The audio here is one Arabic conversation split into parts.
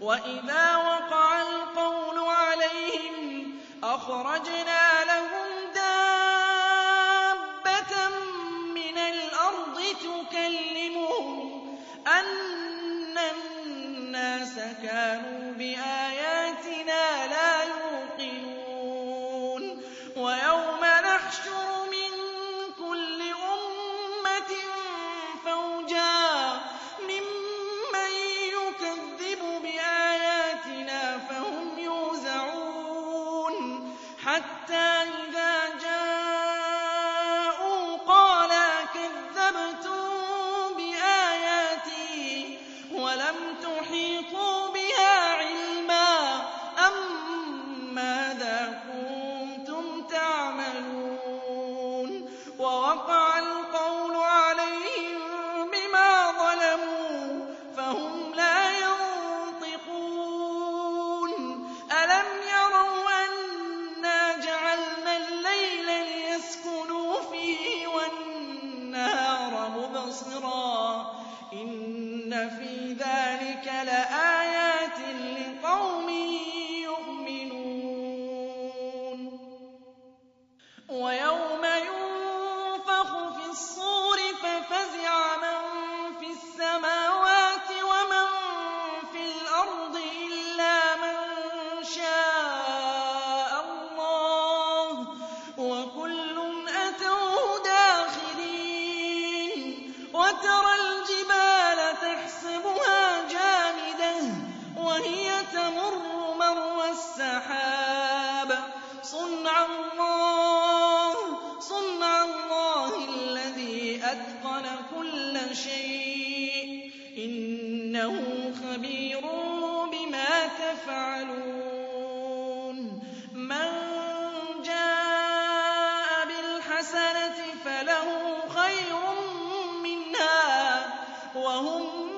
وَإِذَا وَقَعَ الْقَوْلُ عَلَيْهِمْ أَخْرَجْنَا لَهُمْ دَابَّةً مِّنَ الْأَرْضِ تُكَلِّمُهُمْ أَنَّ النَّاسَ كَانُوا حَتَّى إِذَا جَاءَ إِنَّ فِي ذَلِكَ لَآيَةً إنه خبير بما تفعلون. من جاء بالحسنة فله خير منها وهم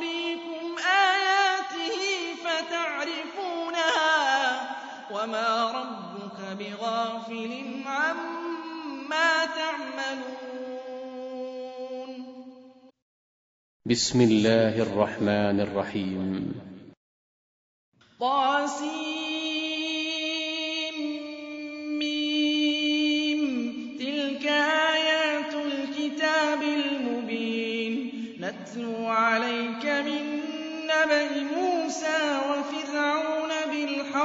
وما ربك بغافل عما تعملون. بسم الله الرحمن الرحيم طاسيم ميم. تلك آيات الكتاب المبين. نتلو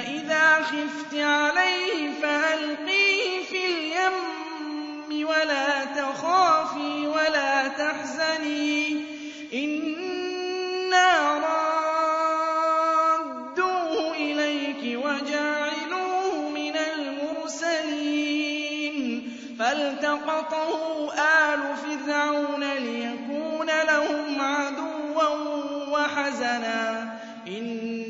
فإذا خفت عليه فألقيه في اليم ولا تخافي ولا تحزني إنا رادوه إليك وجعلوه من المرسلين فالتقطه آل فرعون ليكون لهم عدوا وحزنا إن